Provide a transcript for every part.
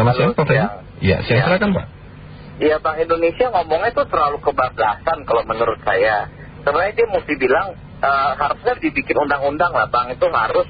Selamat siang Pak Freddy. Iya, siang silakan Pak. Iya Bank Indonesia ngomongnya tuh terlalu kebablasan kalau menurut saya. Sebenarnya dia mesti bilang eh, harusnya dibikin undang-undang lah Bank itu harus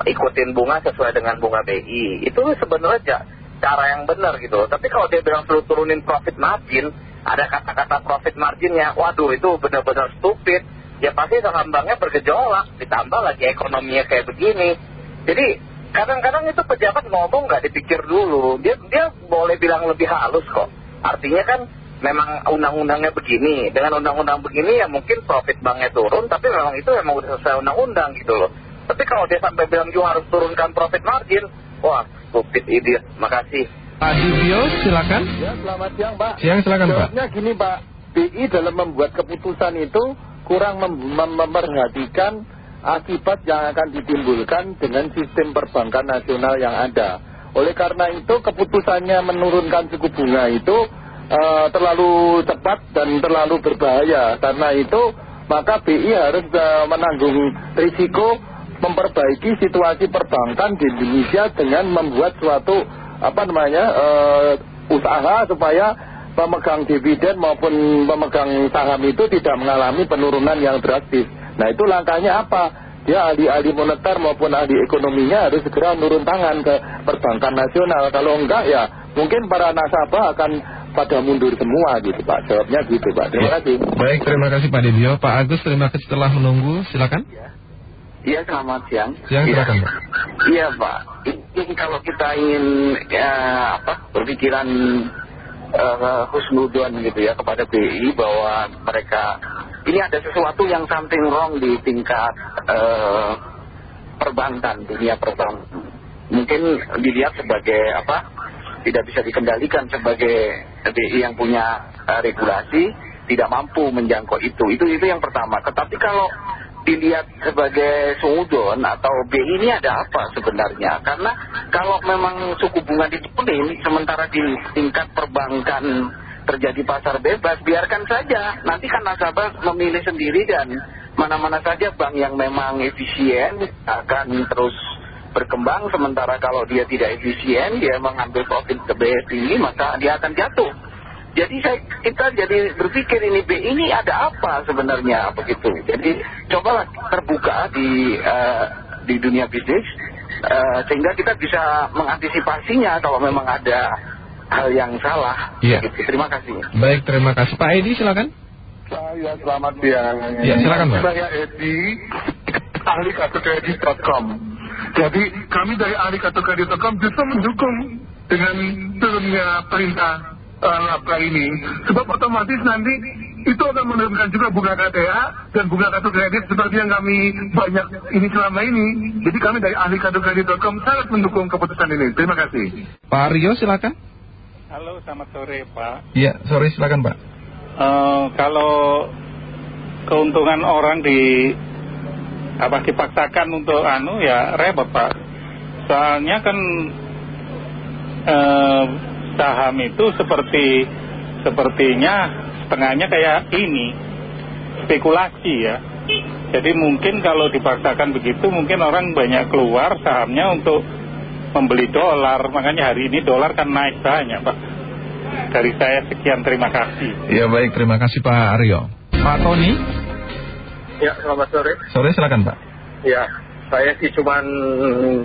ikutin bunga sesuai dengan bunga BI. Itu sebenarnya cara yang benar gitu. Tapi kalau dia bilang perlu turunin profit margin, ada kata-kata profit marginnya, waduh itu benar-benar stupid. Ya pasti saham banknya bergejolak, ditambah lagi ekonominya kayak begini. Jadi kadang-kadang itu pejabat ngomong nggak dipikir dulu. Dia dia boleh bilang lebih halus kok. Artinya kan memang undang-undangnya begini. Dengan undang-undang begini ya mungkin profit banknya turun, tapi memang itu memang udah sesuai undang-undang gitu loh. Tapi kalau dia sampai bilang juga harus turunkan profit margin, wah stupid idiot. Makasih. Pak Dibio silakan. Ya, selamat siang Pak. Siang silakan Pak. Jawabnya gini Pak, BI dalam membuat keputusan itu kurang mem- mem- memperhatikan akibat yang akan ditimbulkan dengan sistem perbankan nasional yang ada. Oleh karena itu keputusannya menurunkan suku bunga itu eh, terlalu cepat dan terlalu berbahaya. Karena itu maka BI harus eh, menanggung risiko memperbaiki situasi perbankan di Indonesia dengan membuat suatu apa namanya eh, usaha supaya pemegang dividen maupun pemegang saham itu tidak mengalami penurunan yang drastis. Nah itu langkahnya apa? Dia ahli-ahli moneter maupun ahli ekonominya harus segera menurun tangan ke perbankan nasional. Kalau enggak ya mungkin para nasabah akan pada mundur semua gitu Pak. Jawabnya gitu Pak. Terima Iya. kasih. Baik, terima kasih Pak Dibio. Pak Agus, terima kasih telah menunggu. Silakan. Iya selamat siang. Siang silakan Pak. Iya Pak, ini kalau kita ingin ya, apa, berpikiran uh, husnudon gitu ya kepada BI bahwa mereka ini ada sesuatu yang something wrong di tingkat eh, perbankan, dunia perbankan. Mungkin dilihat sebagai apa, tidak bisa dikendalikan sebagai BI yang punya eh, regulasi, tidak mampu menjangkau itu. Itu itu yang pertama. Tetapi kalau dilihat sebagai sudon atau BI ini ada apa sebenarnya? Karena kalau memang suku bunga diturunin sementara di tingkat perbankan terjadi pasar bebas, biarkan saja. Nanti kan nasabah memilih sendiri dan mana-mana saja bank yang memang efisien akan terus berkembang. Sementara kalau dia tidak efisien, dia mengambil profit lebih tinggi, maka dia akan jatuh. Jadi saya, kita jadi berpikir ini B ini ada apa sebenarnya begitu. Jadi cobalah terbuka di eh, di dunia bisnis eh, sehingga kita bisa mengantisipasinya kalau memang ada hal yang salah. Iya. Gitu. Terima kasih. Baik, terima kasih. Pak Edi silakan. Saya selamat siang. Ya, silakan, Pak. Saya Edi, ahli kartukredit.com. Jadi kami dari ahli kartukredit.com justru mendukung dengan turunnya perintah eh, laba ini. Sebab otomatis nanti itu akan menurunkan juga bunga KTA dan bunga kartu kredit seperti yang kami banyak ini selama ini. Jadi kami dari ahli kartukredit.com sangat mendukung keputusan ini. Terima kasih. Pak Rio silakan. Halo, selamat sore Pak. Iya, sorry silakan Pak. Eh, kalau keuntungan orang di apa dipaksakan untuk anu ya repot Pak. Soalnya kan eh, saham itu seperti sepertinya setengahnya kayak ini spekulasi ya. Jadi mungkin kalau dipaksakan begitu mungkin orang banyak keluar sahamnya untuk membeli dolar. Makanya hari ini dolar kan naik banyak Pak. Dari saya sekian terima kasih. Iya baik, terima kasih Pak Aryo. Pak Tony, Ya, selamat sore. sore silakan Pak. Ya, saya sih cuman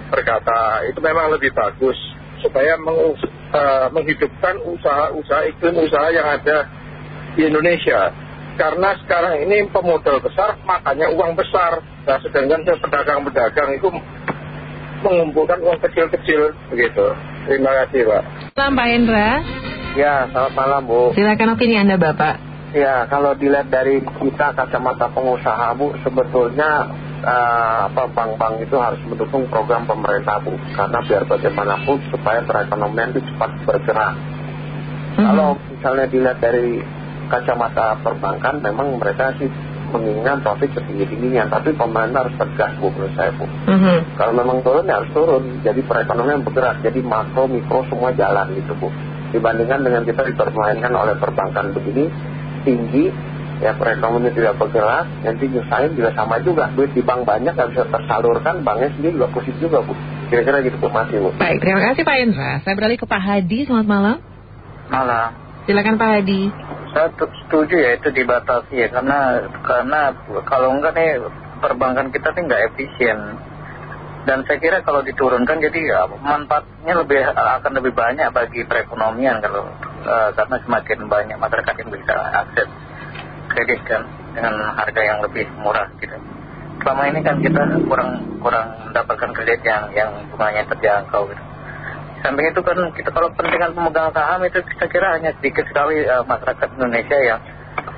berkata itu memang lebih bagus supaya mengus- eh, menghidupkan usaha-usaha iklim usaha yang ada di Indonesia. Karena sekarang ini pemodal besar, makanya uang besar. Nah, sedangkan pedagang-pedagang itu mengumpulkan uang kecil-kecil begitu. Terima kasih, Pak. Selamat Pak Hendra, Ya, selamat malam, Bu. silakan opini Anda Bapak. Ya, kalau dilihat dari kita kacamata pengusaha, Bu, sebetulnya eh, apa bank-bank itu harus mendukung program pemerintah, Bu. Karena biar bagaimanapun supaya perekonomian itu cepat bergerak. Kalau misalnya dilihat dari kacamata perbankan, memang mereka sih menginginkan profit setinggi-tingginya. Tapi pemerintah harus tegas, Bu, menurut saya, Bu. Mhm. Kalau memang turun ya harus turun. Jadi perekonomian bergerak. Jadi makro, mikro semua jalan gitu Bu. Dibandingkan dengan kita dipermainkan oleh perbankan begini tinggi, ya perekonomian tidak bergerak, nanti nyusahin juga sama juga. Duit di bank banyak nggak bisa tersalurkan, banknya sendiri juga pusing juga Bu. Kira-kira gitu Bu, masih Bu. Baik, terima kasih Pak Hendra. Saya beralih ke Pak Hadi. Selamat malam. Malam. Silakan Pak Hadi. Saya setuju ya itu dibatasi ya karena karena kalau enggak nih perbankan kita nih nggak efisien dan saya kira kalau diturunkan jadi ya, manfaatnya lebih akan lebih banyak bagi perekonomian kalau eh, karena semakin banyak masyarakat yang bisa akses kredit kan dengan harga yang lebih murah gitu. Selama ini kan kita kurang kurang mendapatkan kredit yang yang bunganya terjangkau gitu. Samping itu kan kita kalau pentingan pemegang saham itu saya kira hanya sedikit sekali eh, masyarakat Indonesia yang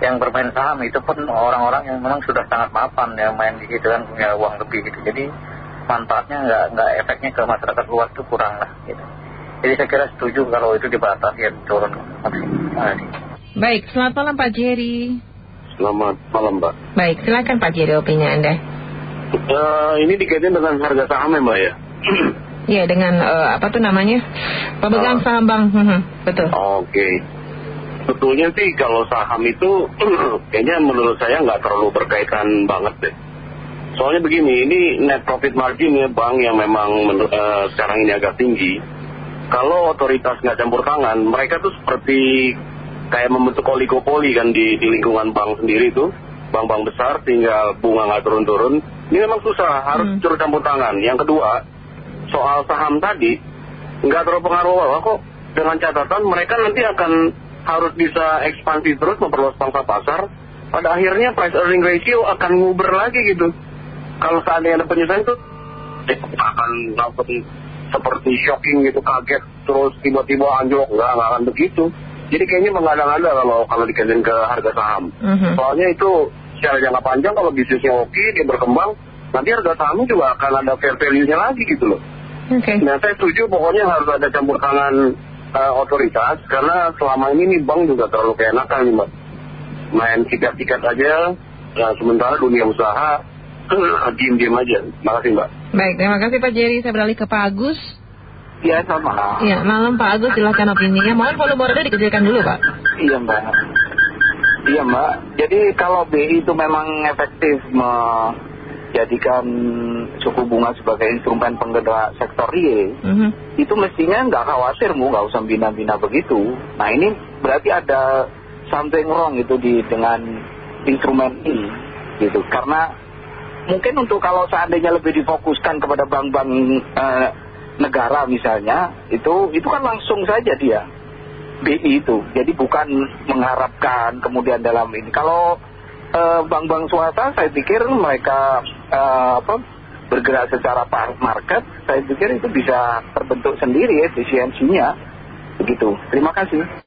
yang bermain saham itu pun orang-orang yang memang sudah sangat mapan yang main di situ kan punya uang lebih gitu. Jadi manfaatnya nggak nggak efeknya ke masyarakat luas itu kurang lah gitu. Jadi saya kira setuju kalau itu dibatasi ya turun. Baik, selamat malam Pak Jerry. Selamat malam Mbak. Baik, silakan Pak Jerry opini Anda. Eh, ini dikaitkan dengan harga saham ya Mbak ya? Iya, dengan eh, apa tuh namanya? Pemegang Oh. saham bank. Mhm, Betul. Oke. Sebetulnya sih kalau saham itu kayaknya menurut saya nggak terlalu berkaitan banget deh. Soalnya begini, ini net profit margin ya bank yang memang eh, sekarang ini agak tinggi. Kalau otoritas nggak campur tangan, mereka tuh seperti kayak membentuk oligopoli kan di, di lingkungan bank sendiri tuh. Bank-bank besar tinggal bunga nggak turun-turun. Ini memang susah, harus Hmm. campur tangan. Yang kedua, soal saham tadi, nggak terlalu pengaruh apa kok. Dengan catatan mereka nanti akan harus bisa ekspansi terus memperluas pangsa pasar. Pada akhirnya price earning ratio akan nguber lagi gitu. Kalau seandainya ada penyesuaian tuh eh, akan dapat seperti shocking gitu kaget terus tiba-tiba anjlok nggak nggak akan begitu. Jadi kayaknya mengada-ngada kalau kalau dikaitkan ke harga saham. Mhm. Soalnya itu secara jangka panjang kalau bisnisnya oke dia berkembang nanti harga sahamnya juga akan ada fair value-nya lagi gitu loh. Oke. Nah saya setuju pokoknya harus ada campur tangan eh, otoritas karena selama ini nih bank juga terlalu keenakan nih mbak. Main tiket-tiket aja, nah, sementara dunia usaha diem-diem aja. Makasih mbak. Baik, terima kasih Pak Jerry. Saya beralih ke Pak Agus. Iya sama. Iya, malam Pak Agus. Silakan opininya. Mohon volume radio dikecilkan dulu Pak. Iya mbak. Iya mbak. Jadi kalau BI itu memang efektif menjadikan suku bunga sebagai instrumen penggerak sektor real, Mhm. itu mestinya nggak khawatir mu nggak usah bina-bina begitu. Nah ini berarti ada something wrong itu di dengan instrumen ini gitu. Karena mungkin untuk kalau seandainya lebih difokuskan kepada bank-bank eh, negara misalnya, itu itu kan langsung saja dia BI itu. Jadi bukan mengharapkan kemudian dalam ini. Kalau eh, bank-bank swasta saya pikir mereka eh, apa bergerak secara market, saya pikir itu bisa terbentuk sendiri efisiensinya. Begitu. Terima kasih.